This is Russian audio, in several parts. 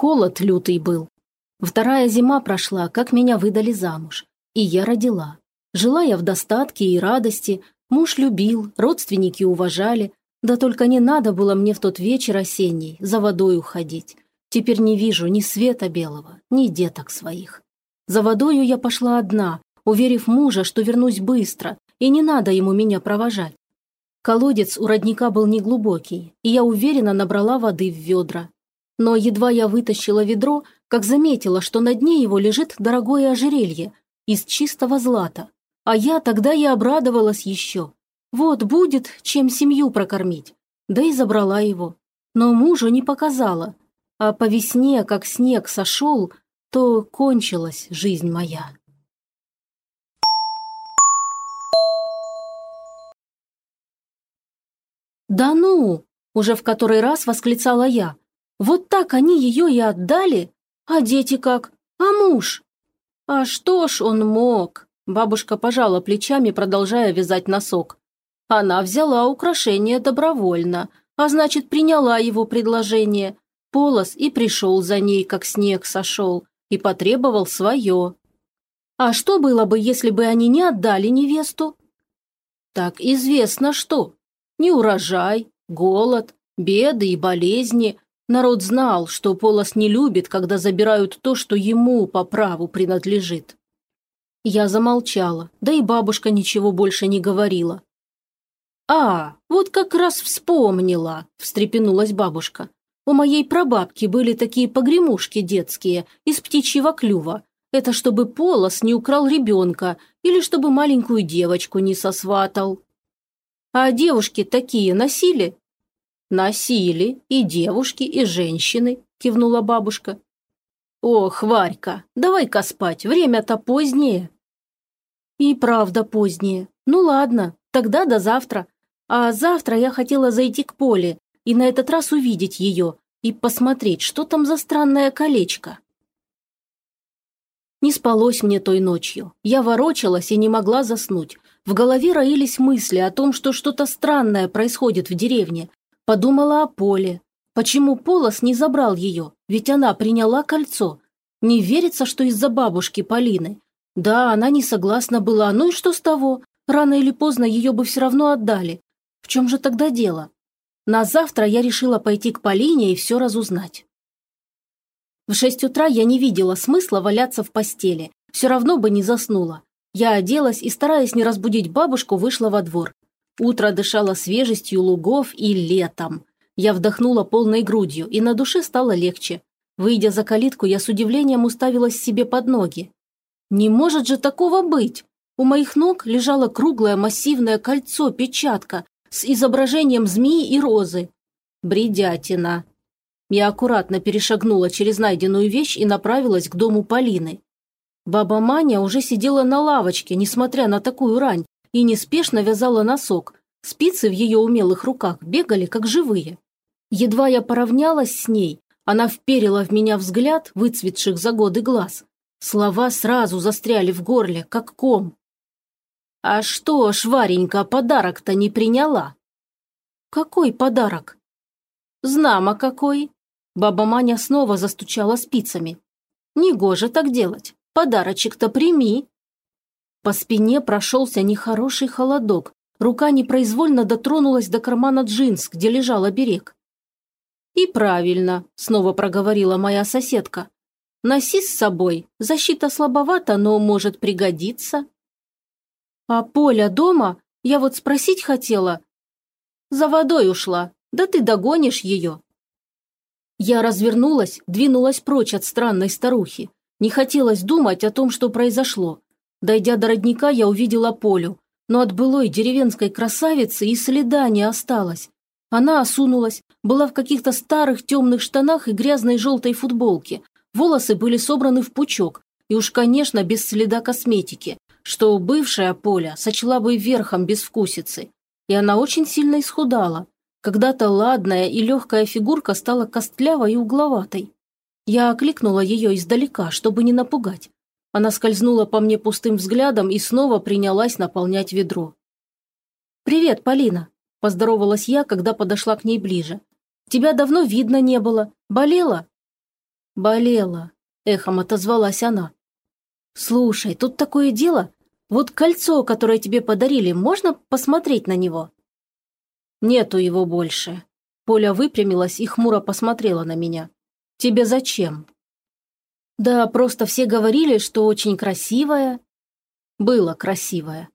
Холод лютый был. Вторая зима прошла, как меня выдали замуж. И я родила. Жила я в достатке и радости, муж любил, родственники уважали, да только не надо было мне в тот вечер осенний за водой уходить. Теперь не вижу ни света белого, ни деток своих. За водою я пошла одна, уверив мужа, что вернусь быстро, и не надо ему меня провожать. Колодец у родника был неглубокий, и я уверенно набрала воды в ведра. Но едва я вытащила ведро, как заметила, что на дне его лежит дорогое ожерелье из чистого злата. А я тогда и обрадовалась еще. Вот будет, чем семью прокормить. Да и забрала его. Но мужу не показала. А по весне, как снег сошел, то кончилась жизнь моя. «Да ну!» – уже в который раз восклицала я. «Вот так они ее и отдали? А дети как? А муж?» «А что ж он мог?» – бабушка пожала плечами, продолжая вязать носок. Она взяла украшение добровольно, а значит, приняла его предложение. Полос и пришел за ней, как снег сошел, и потребовал свое. А что было бы, если бы они не отдали невесту? Так известно что. Не урожай, голод, беды и болезни. Народ знал, что Полос не любит, когда забирают то, что ему по праву принадлежит. Я замолчала, да и бабушка ничего больше не говорила. «А, вот как раз вспомнила», – встрепенулась бабушка. «У моей прабабки были такие погремушки детские из птичьего клюва. Это чтобы Полос не украл ребенка или чтобы маленькую девочку не сосватал». А девушки такие носили?» «Носили и девушки, и женщины», – кивнула бабушка. «Ох, Варька, давай-ка спать, время-то позднее». «И правда позднее. Ну ладно, тогда до завтра. А завтра я хотела зайти к Поле и на этот раз увидеть ее и посмотреть, что там за странное колечко». Не спалось мне той ночью. Я ворочалась и не могла заснуть. В голове роились мысли о том, что что-то странное происходит в деревне. Подумала о Поле. Почему Полос не забрал ее? Ведь она приняла кольцо. Не верится, что из-за бабушки Полины. Да, она не согласна была, ну и что с того? Рано или поздно ее бы все равно отдали. В чем же тогда дело? На завтра я решила пойти к Полине и все разузнать. В шесть утра я не видела смысла валяться в постели. Все равно бы не заснула. Я оделась и, стараясь не разбудить бабушку, вышла во двор. Утро дышало свежестью лугов и летом. Я вдохнула полной грудью, и на душе стало легче. Выйдя за калитку, я с удивлением уставилась себе под ноги. Не может же такого быть! У моих ног лежало круглое массивное кольцо-печатка с изображением змеи и розы. Бредятина. Я аккуратно перешагнула через найденную вещь и направилась к дому Полины. Баба Маня уже сидела на лавочке, несмотря на такую рань, и неспешно вязала носок. Спицы в ее умелых руках бегали, как живые. Едва я поравнялась с ней, она вперила в меня взгляд, выцветших за годы глаз. Слова сразу застряли в горле, как ком. «А что, Шваренька, подарок-то не приняла?» «Какой подарок?» «Знамо какой!» Баба Маня снова застучала спицами. «Негоже так делать. Подарочек-то прими!» По спине прошелся нехороший холодок. Рука непроизвольно дотронулась до кармана джинс, где лежал оберег. «И правильно», – снова проговорила моя соседка. «Носи с собой. Защита слабовата, но может пригодиться». «А Поля дома? Я вот спросить хотела». «За водой ушла. Да ты догонишь ее». Я развернулась, двинулась прочь от странной старухи. Не хотелось думать о том, что произошло. Дойдя до родника, я увидела Полю, но от былой деревенской красавицы и следа не осталось. Она осунулась, была в каких-то старых темных штанах и грязной желтой футболке. Волосы были собраны в пучок, и уж, конечно, без следа косметики, что бывшая Поля сочла бы верхом безвкусицы. И она очень сильно исхудала. Когда-то ладная и легкая фигурка стала костлявой и угловатой. Я окликнула ее издалека, чтобы не напугать. Она скользнула по мне пустым взглядом и снова принялась наполнять ведро. «Привет, Полина», – поздоровалась я, когда подошла к ней ближе. «Тебя давно видно не было. Болела?» Болела, эхом отозвалась она. Слушай, тут такое дело. Вот кольцо, которое тебе подарили, можно посмотреть на него? Нету его больше. Поля выпрямилась и хмуро посмотрела на меня. Тебе зачем? Да, просто все говорили, что очень красивая. Было красивое.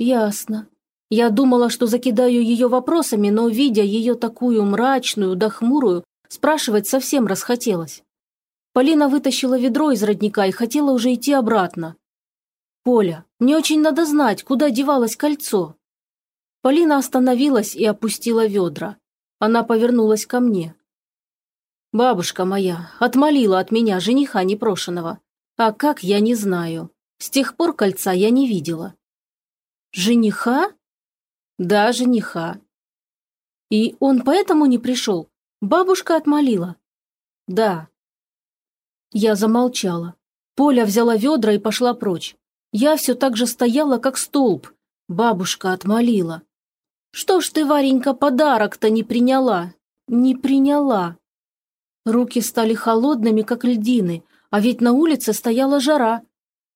Ясно. Я думала, что закидаю ее вопросами, но, видя ее такую мрачную да хмурую, спрашивать совсем расхотелось. Полина вытащила ведро из родника и хотела уже идти обратно. «Поля, мне очень надо знать, куда девалось кольцо». Полина остановилась и опустила ведра. Она повернулась ко мне. «Бабушка моя отмолила от меня жениха непрошенного. А как, я не знаю. С тех пор кольца я не видела». «Жениха?» «Да, жениха». «И он поэтому не пришел? Бабушка отмолила?» «Да». Я замолчала. Поля взяла ведра и пошла прочь. Я все так же стояла, как столб. Бабушка отмолила. «Что ж ты, Варенька, подарок-то не приняла?» «Не приняла». Руки стали холодными, как льдины, а ведь на улице стояла жара.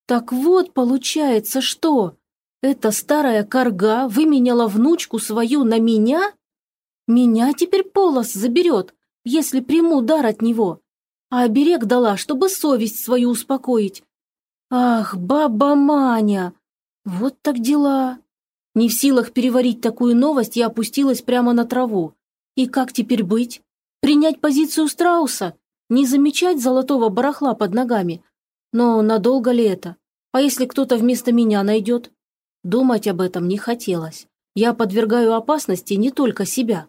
Так вот, получается, что? Эта старая корга выменяла внучку свою на меня? Меня теперь полос заберет, если приму дар от него. А оберег дала, чтобы совесть свою успокоить. Ах, баба Маня! Вот так дела. Не в силах переварить такую новость, я опустилась прямо на траву. И как теперь быть? Принять позицию страуса? Не замечать золотого барахла под ногами? Но надолго ли это? А если кто-то вместо меня найдет? Думать об этом не хотелось. Я подвергаю опасности не только себя.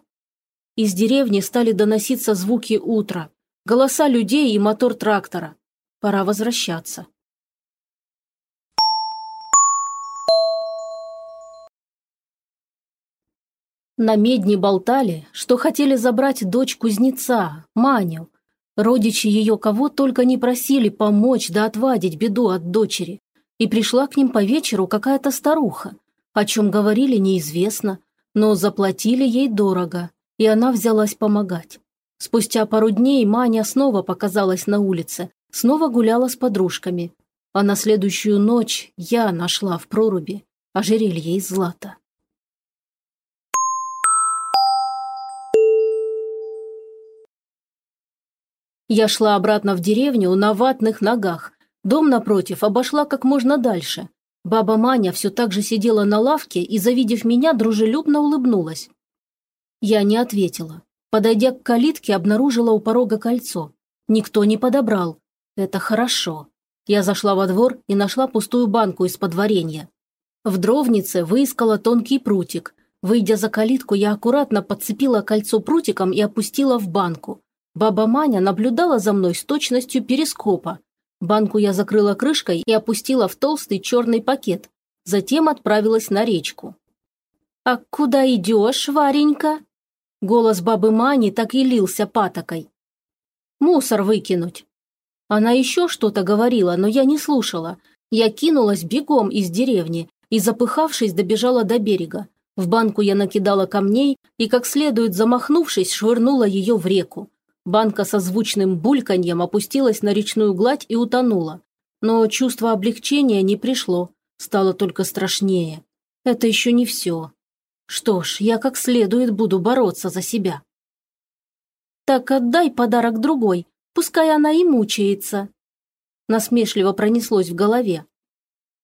Из деревни стали доноситься звуки утра, голоса людей и мотор трактора. Пора возвращаться. На медне болтали, что хотели забрать дочь кузнеца, Маню. Родичи ее кого только не просили помочь да отвадить беду от дочери и пришла к ним по вечеру какая-то старуха. О чем говорили, неизвестно, но заплатили ей дорого, и она взялась помогать. Спустя пару дней Маня снова показалась на улице, снова гуляла с подружками. А на следующую ночь я нашла в проруби ожерелье из злата. Я шла обратно в деревню на ватных ногах, Дом напротив обошла как можно дальше. Баба Маня все так же сидела на лавке и, завидев меня, дружелюбно улыбнулась. Я не ответила. Подойдя к калитке, обнаружила у порога кольцо. Никто не подобрал. Это хорошо. Я зашла во двор и нашла пустую банку из-под варенья. В дровнице выискала тонкий прутик. Выйдя за калитку, я аккуратно подцепила кольцо прутиком и опустила в банку. Баба Маня наблюдала за мной с точностью перископа. Банку я закрыла крышкой и опустила в толстый черный пакет. Затем отправилась на речку. «А куда идешь, Варенька?» Голос бабы Мани так и лился патокой. «Мусор выкинуть». Она еще что-то говорила, но я не слушала. Я кинулась бегом из деревни и, запыхавшись, добежала до берега. В банку я накидала камней и, как следует замахнувшись, швырнула ее в реку. Банка со звучным бульканьем опустилась на речную гладь и утонула. Но чувство облегчения не пришло, стало только страшнее. Это еще не все. Что ж, я как следует буду бороться за себя. Так отдай подарок другой, пускай она и мучается. Насмешливо пронеслось в голове.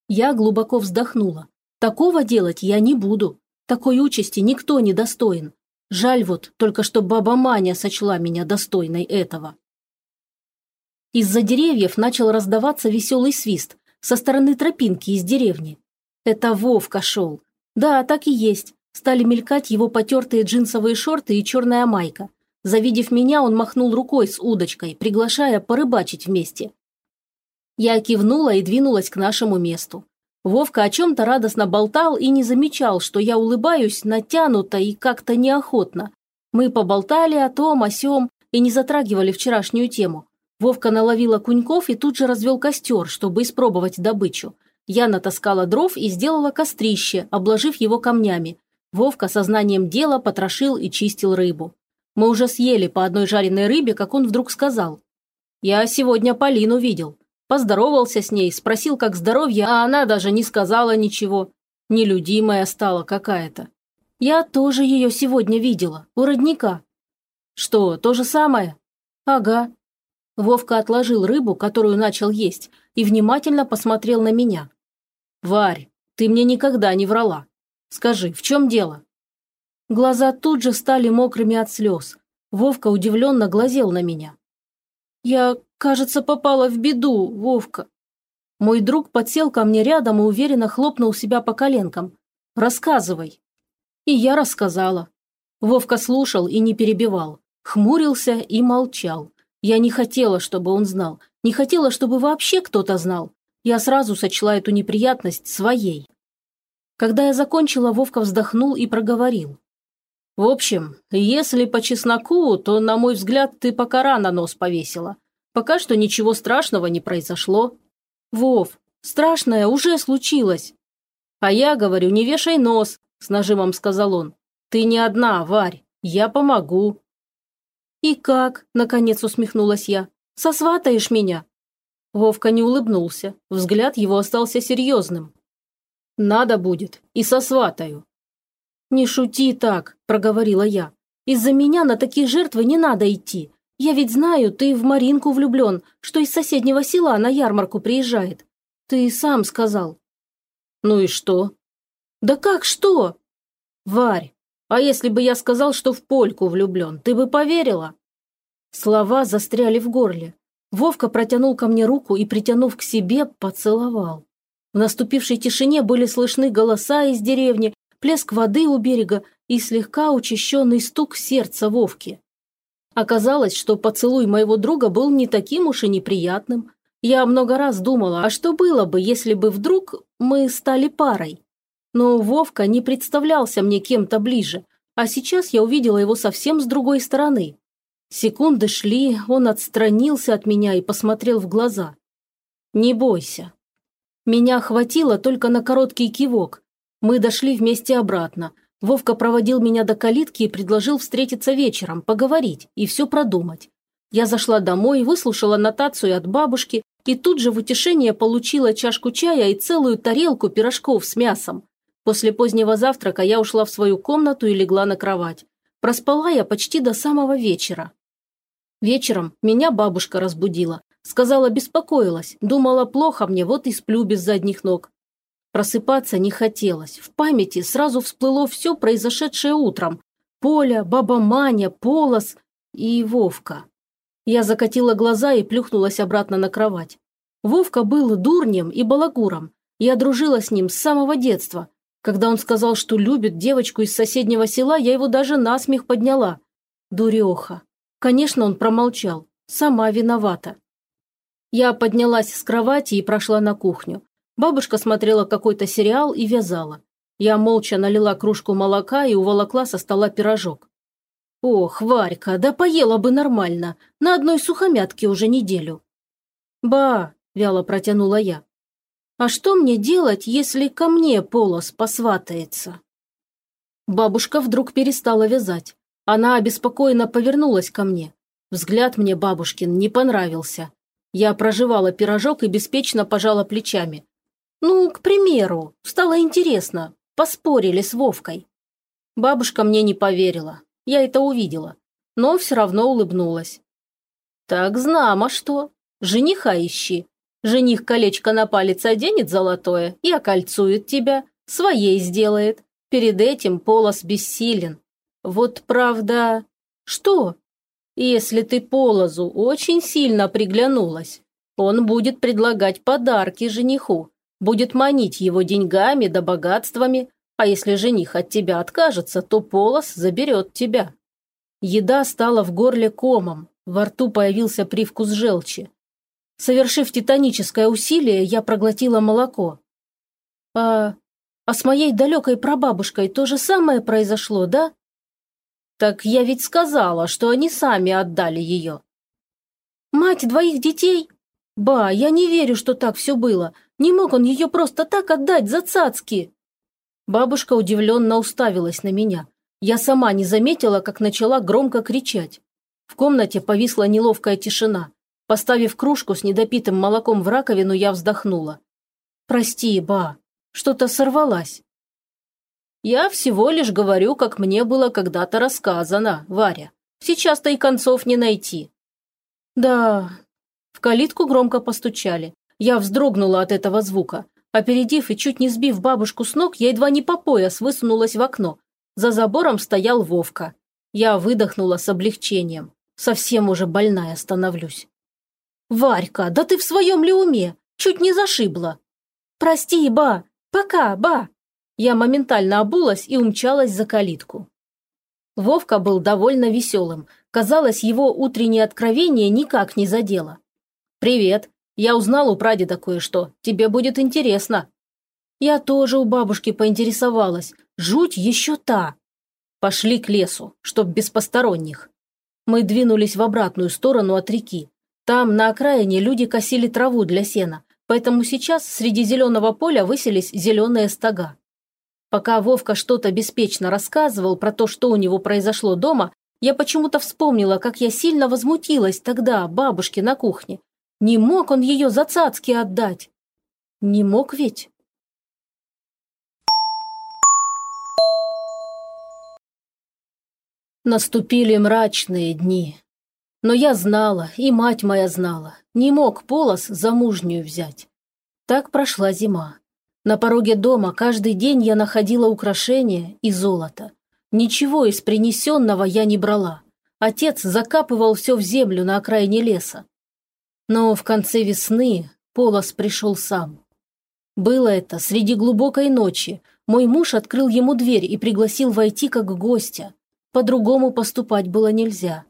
Я глубоко вздохнула. Такого делать я не буду. Такой участи никто не достоин. Жаль вот, только что баба Маня сочла меня достойной этого. Из-за деревьев начал раздаваться веселый свист со стороны тропинки из деревни. Это Вовка шел. Да, так и есть. Стали мелькать его потертые джинсовые шорты и черная майка. Завидев меня, он махнул рукой с удочкой, приглашая порыбачить вместе. Я кивнула и двинулась к нашему месту. Вовка о чем-то радостно болтал и не замечал, что я улыбаюсь натянуто и как-то неохотно. Мы поболтали о том, о сём и не затрагивали вчерашнюю тему. Вовка наловила куньков и тут же развел костер, чтобы испробовать добычу. Я натаскала дров и сделала кострище, обложив его камнями. Вовка сознанием дела потрошил и чистил рыбу. Мы уже съели по одной жареной рыбе, как он вдруг сказал. Я сегодня Полину видел. Поздоровался с ней, спросил, как здоровье, а она даже не сказала ничего. Нелюдимая стала какая-то. Я тоже ее сегодня видела, у родника. Что, то же самое? Ага. Вовка отложил рыбу, которую начал есть, и внимательно посмотрел на меня. Варь, ты мне никогда не врала. Скажи, в чем дело? Глаза тут же стали мокрыми от слез. Вовка удивленно глазел на меня. «Я, кажется, попала в беду, Вовка». Мой друг подсел ко мне рядом и уверенно хлопнул себя по коленкам. «Рассказывай». И я рассказала. Вовка слушал и не перебивал. Хмурился и молчал. Я не хотела, чтобы он знал. Не хотела, чтобы вообще кто-то знал. Я сразу сочла эту неприятность своей. Когда я закончила, Вовка вздохнул и проговорил. В общем, если по чесноку, то, на мой взгляд, ты пока рано нос повесила. Пока что ничего страшного не произошло. Вов, страшное уже случилось. А я говорю, не вешай нос, с нажимом сказал он. Ты не одна, Варь, я помогу. И как, наконец усмехнулась я, сосватаешь меня? Вовка не улыбнулся, взгляд его остался серьезным. Надо будет, и сосватаю. «Не шути так», – проговорила я. «Из-за меня на такие жертвы не надо идти. Я ведь знаю, ты в Маринку влюблен, что из соседнего села на ярмарку приезжает. Ты сам сказал». «Ну и что?» «Да как что?» «Варь, а если бы я сказал, что в Польку влюблен, ты бы поверила?» Слова застряли в горле. Вовка протянул ко мне руку и, притянув к себе, поцеловал. В наступившей тишине были слышны голоса из деревни, плеск воды у берега и слегка учащенный стук сердца Вовки. Оказалось, что поцелуй моего друга был не таким уж и неприятным. Я много раз думала, а что было бы, если бы вдруг мы стали парой? Но Вовка не представлялся мне кем-то ближе, а сейчас я увидела его совсем с другой стороны. Секунды шли, он отстранился от меня и посмотрел в глаза. «Не бойся». Меня хватило только на короткий кивок, мы дошли вместе обратно. Вовка проводил меня до калитки и предложил встретиться вечером, поговорить и все продумать. Я зашла домой, выслушала нотацию от бабушки и тут же в утешение получила чашку чая и целую тарелку пирожков с мясом. После позднего завтрака я ушла в свою комнату и легла на кровать. Проспала я почти до самого вечера. Вечером меня бабушка разбудила. Сказала, беспокоилась, думала, плохо мне, вот и сплю без задних ног. Просыпаться не хотелось. В памяти сразу всплыло все произошедшее утром. Поля, баба Маня, Полос и Вовка. Я закатила глаза и плюхнулась обратно на кровать. Вовка был дурнем и балагуром. Я дружила с ним с самого детства. Когда он сказал, что любит девочку из соседнего села, я его даже насмех подняла. Дуреха. Конечно, он промолчал. Сама виновата. Я поднялась с кровати и прошла на кухню. Бабушка смотрела какой-то сериал и вязала. Я молча налила кружку молока и уволокла со стола пирожок. «Ох, Варька, да поела бы нормально, на одной сухомятке уже неделю». «Ба», – вяло протянула я. «А что мне делать, если ко мне полос посватается?» Бабушка вдруг перестала вязать. Она обеспокоенно повернулась ко мне. Взгляд мне бабушкин не понравился. Я проживала пирожок и беспечно пожала плечами. Ну, к примеру, стало интересно, поспорили с Вовкой. Бабушка мне не поверила, я это увидела, но все равно улыбнулась. Так знамо что, жениха ищи. Жених колечко на палец оденет золотое и окольцует тебя, своей сделает. Перед этим полос бессилен. Вот правда... Что? Если ты полозу очень сильно приглянулась, он будет предлагать подарки жениху, будет манить его деньгами да богатствами, а если жених от тебя откажется, то полос заберет тебя. Еда стала в горле комом, во рту появился привкус желчи. Совершив титаническое усилие, я проглотила молоко. А, а с моей далекой прабабушкой то же самое произошло, да? Так я ведь сказала, что они сами отдали ее. Мать двоих детей? Ба, я не верю, что так все было. Не мог он ее просто так отдать за цацки!» Бабушка удивленно уставилась на меня. Я сама не заметила, как начала громко кричать. В комнате повисла неловкая тишина. Поставив кружку с недопитым молоком в раковину, я вздохнула. «Прости, ба, что-то сорвалась». «Я всего лишь говорю, как мне было когда-то рассказано, Варя. Сейчас-то и концов не найти». «Да». В калитку громко постучали. Я вздрогнула от этого звука. Опередив и чуть не сбив бабушку с ног, я едва не по пояс высунулась в окно. За забором стоял Вовка. Я выдохнула с облегчением. Совсем уже больная становлюсь. «Варька, да ты в своем ли уме? Чуть не зашибла!» «Прости, ба! Пока, ба!» Я моментально обулась и умчалась за калитку. Вовка был довольно веселым. Казалось, его утреннее откровение никак не задело. «Привет. Я узнал у прадеда кое-что. Тебе будет интересно». Я тоже у бабушки поинтересовалась. Жуть еще та. Пошли к лесу, чтоб без посторонних. Мы двинулись в обратную сторону от реки. Там, на окраине, люди косили траву для сена, поэтому сейчас среди зеленого поля высились зеленые стога. Пока Вовка что-то беспечно рассказывал про то, что у него произошло дома, я почему-то вспомнила, как я сильно возмутилась тогда бабушке на кухне. Не мог он ее за цацки отдать. Не мог ведь? Наступили мрачные дни. Но я знала, и мать моя знала, не мог Полос замужнюю взять. Так прошла зима. На пороге дома каждый день я находила украшения и золото. Ничего из принесенного я не брала. Отец закапывал все в землю на окраине леса. Но в конце весны Полос пришел сам. Было это среди глубокой ночи. Мой муж открыл ему дверь и пригласил войти как гостя. По-другому поступать было нельзя.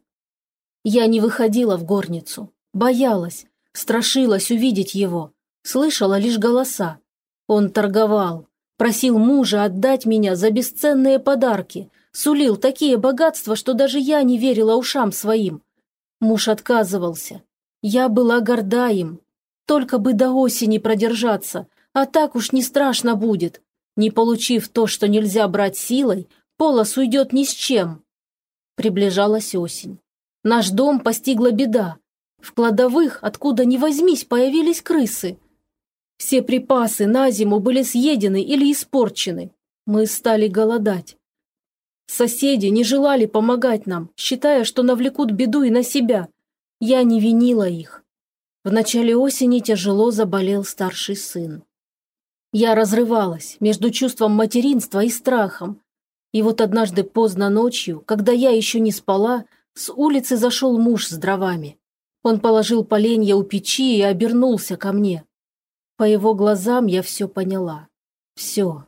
Я не выходила в горницу, боялась, страшилась увидеть его, слышала лишь голоса. Он торговал, просил мужа отдать меня за бесценные подарки, сулил такие богатства, что даже я не верила ушам своим. Муж отказывался. Я была горда им. Только бы до осени продержаться, а так уж не страшно будет. Не получив то, что нельзя брать силой, Полос уйдет ни с чем. Приближалась осень. Наш дом постигла беда. В кладовых, откуда ни возьмись, появились крысы. Все припасы на зиму были съедены или испорчены. Мы стали голодать. Соседи не желали помогать нам, считая, что навлекут беду и на себя. Я не винила их. В начале осени тяжело заболел старший сын. Я разрывалась между чувством материнства и страхом. И вот однажды поздно ночью, когда я еще не спала, с улицы зашел муж с дровами. Он положил поленья у печи и обернулся ко мне. По его глазам я все поняла. Все.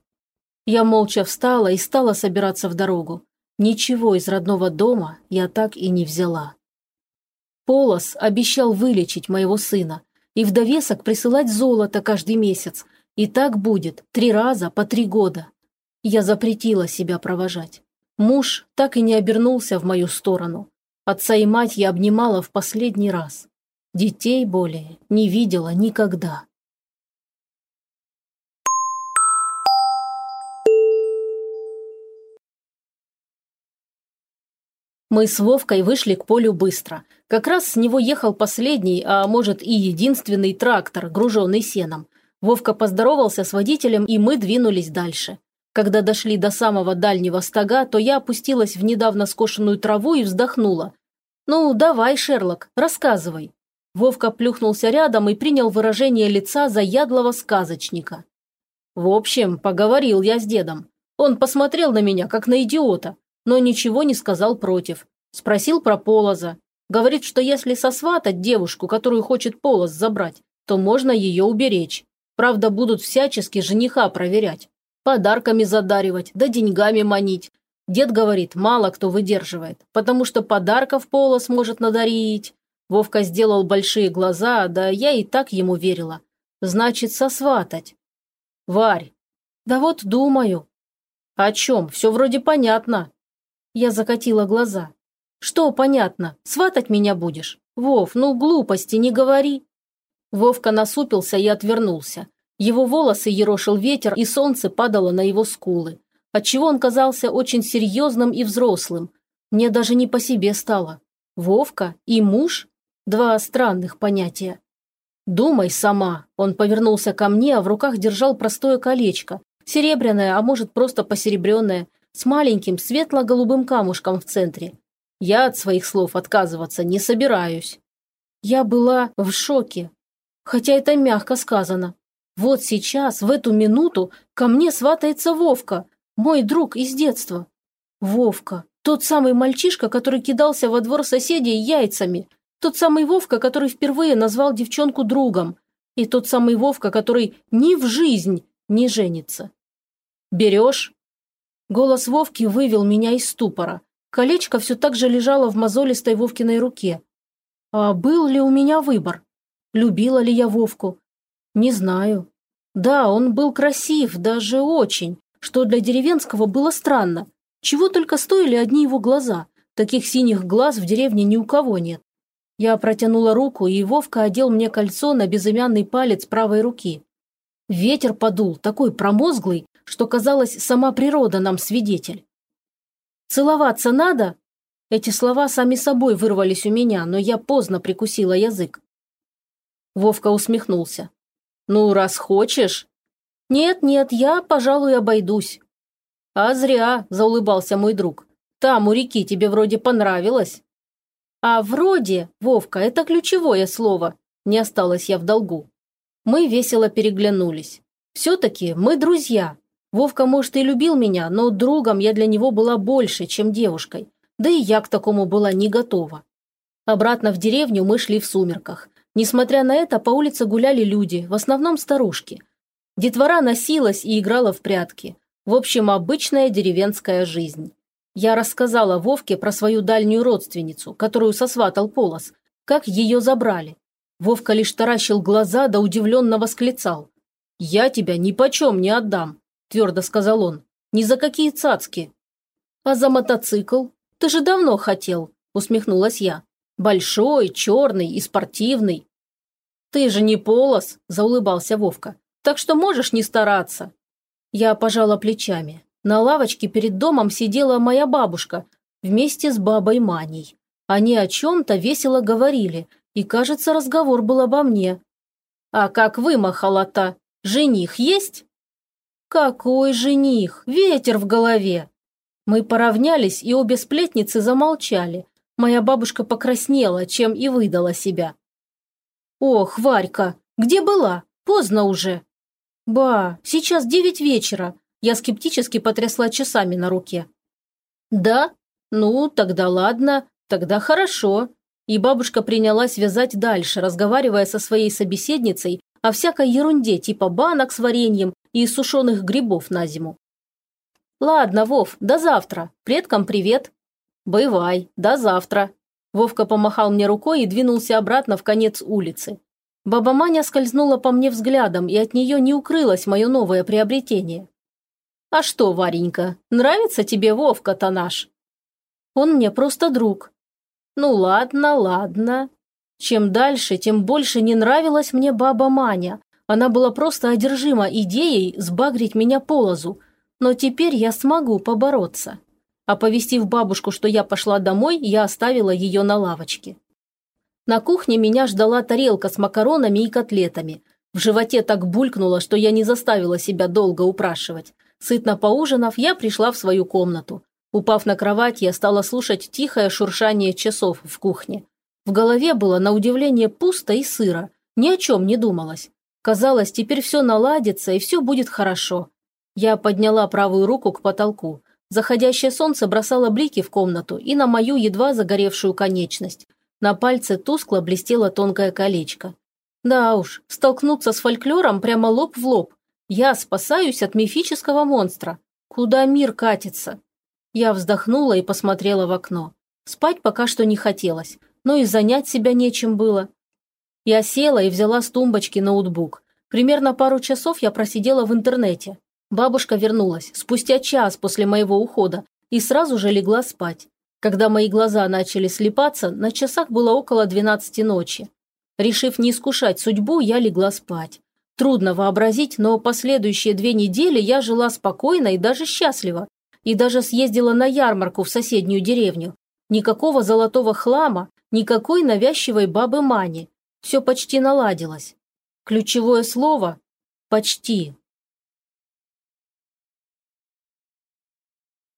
Я молча встала и стала собираться в дорогу. Ничего из родного дома я так и не взяла. Полос обещал вылечить моего сына и в довесок присылать золото каждый месяц. И так будет три раза по три года. Я запретила себя провожать. Муж так и не обернулся в мою сторону. Отца и мать я обнимала в последний раз. Детей более не видела никогда. Мы с Вовкой вышли к полю быстро. Как раз с него ехал последний, а может и единственный трактор, груженный сеном. Вовка поздоровался с водителем, и мы двинулись дальше. Когда дошли до самого дальнего стога, то я опустилась в недавно скошенную траву и вздохнула. «Ну, давай, Шерлок, рассказывай». Вовка плюхнулся рядом и принял выражение лица заядлого сказочника. В общем, поговорил я с дедом. Он посмотрел на меня, как на идиота, но ничего не сказал против. Спросил про Полоза. Говорит, что если сосватать девушку, которую хочет Полоз забрать, то можно ее уберечь. Правда, будут всячески жениха проверять. Подарками задаривать, да деньгами манить. Дед говорит, мало кто выдерживает, потому что подарков Полос может надарить. Вовка сделал большие глаза, да я и так ему верила. Значит, сосватать. Варь. Да вот думаю. О чем? Все вроде понятно. Я закатила глаза. Что понятно? Сватать меня будешь? Вов, ну глупости не говори. Вовка насупился и отвернулся. Его волосы ерошил ветер, и солнце падало на его скулы. Отчего он казался очень серьезным и взрослым. Мне даже не по себе стало. Вовка и муж? Два странных понятия. «Думай сама». Он повернулся ко мне, а в руках держал простое колечко. Серебряное, а может просто посеребренное, с маленьким светло-голубым камушком в центре. Я от своих слов отказываться не собираюсь. Я была в шоке. Хотя это мягко сказано. Вот сейчас, в эту минуту, ко мне сватается Вовка, мой друг из детства. Вовка, тот самый мальчишка, который кидался во двор соседей яйцами. Тот самый Вовка, который впервые назвал девчонку другом. И тот самый Вовка, который ни в жизнь не женится. «Берешь?» Голос Вовки вывел меня из ступора. Колечко все так же лежало в мозолистой Вовкиной руке. А был ли у меня выбор? Любила ли я Вовку? Не знаю. Да, он был красив, даже очень, что для деревенского было странно. Чего только стоили одни его глаза. Таких синих глаз в деревне ни у кого нет. Я протянула руку, и Вовка одел мне кольцо на безымянный палец правой руки. Ветер подул, такой промозглый, что, казалось, сама природа нам свидетель. «Целоваться надо?» Эти слова сами собой вырвались у меня, но я поздно прикусила язык. Вовка усмехнулся. «Ну, раз хочешь...» «Нет-нет, я, пожалуй, обойдусь. «А зря», – заулыбался мой друг. «Там, у реки, тебе вроде понравилось». «А вроде, Вовка, это ключевое слово», – не осталось я в долгу. Мы весело переглянулись. Все-таки мы друзья. Вовка, может, и любил меня, но другом я для него была больше, чем девушкой. Да и я к такому была не готова. Обратно в деревню мы шли в сумерках. Несмотря на это, по улице гуляли люди, в основном старушки. Детвора носилась и играла в прятки. В общем, обычная деревенская жизнь. Я рассказала Вовке про свою дальнюю родственницу, которую сосватал Полос, как ее забрали. Вовка лишь таращил глаза да удивленно восклицал. «Я тебя ни почем не отдам», – твердо сказал он. «Ни за какие цацки». «А за мотоцикл? Ты же давно хотел», – усмехнулась я. «Большой, черный и спортивный». «Ты же не Полос», – заулыбался Вовка. «Так что можешь не стараться». Я пожала плечами. На лавочке перед домом сидела моя бабушка вместе с бабой Маней. Они о чем-то весело говорили, и, кажется, разговор был обо мне. «А как вымахала-то? Жених есть?» «Какой жених? Ветер в голове!» Мы поравнялись, и обе сплетницы замолчали. Моя бабушка покраснела, чем и выдала себя. «Ох, Варька, где была? Поздно уже!» «Ба, сейчас девять вечера». Я скептически потрясла часами на руке. «Да? Ну, тогда ладно, тогда хорошо». И бабушка принялась вязать дальше, разговаривая со своей собеседницей о всякой ерунде типа банок с вареньем и сушеных грибов на зиму. «Ладно, Вов, до завтра. Предкам привет». «Бывай, до завтра». Вовка помахал мне рукой и двинулся обратно в конец улицы. Баба Маня скользнула по мне взглядом, и от нее не укрылось мое новое приобретение. «А что, Варенька, нравится тебе Вовка-то наш?» «Он мне просто друг». «Ну ладно, ладно». Чем дальше, тем больше не нравилась мне баба Маня. Она была просто одержима идеей сбагрить меня по лозу. Но теперь я смогу побороться. Оповестив бабушку, что я пошла домой, я оставила ее на лавочке. На кухне меня ждала тарелка с макаронами и котлетами. В животе так булькнуло, что я не заставила себя долго упрашивать. Сытно поужинав, я пришла в свою комнату. Упав на кровать, я стала слушать тихое шуршание часов в кухне. В голове было, на удивление, пусто и сыро. Ни о чем не думалось. Казалось, теперь все наладится и все будет хорошо. Я подняла правую руку к потолку. Заходящее солнце бросало блики в комнату и на мою едва загоревшую конечность. На пальце тускло блестело тонкое колечко. Да уж, столкнуться с фольклором прямо лоб в лоб. Я спасаюсь от мифического монстра. Куда мир катится? Я вздохнула и посмотрела в окно. Спать пока что не хотелось, но и занять себя нечем было. Я села и взяла с тумбочки ноутбук. Примерно пару часов я просидела в интернете. Бабушка вернулась спустя час после моего ухода и сразу же легла спать. Когда мои глаза начали слепаться, на часах было около 12 ночи. Решив не искушать судьбу, я легла спать. Трудно вообразить, но последующие две недели я жила спокойно и даже счастливо. И даже съездила на ярмарку в соседнюю деревню. Никакого золотого хлама, Никакой навязчивой бабы Мани. Все почти наладилось. Ключевое слово – почти.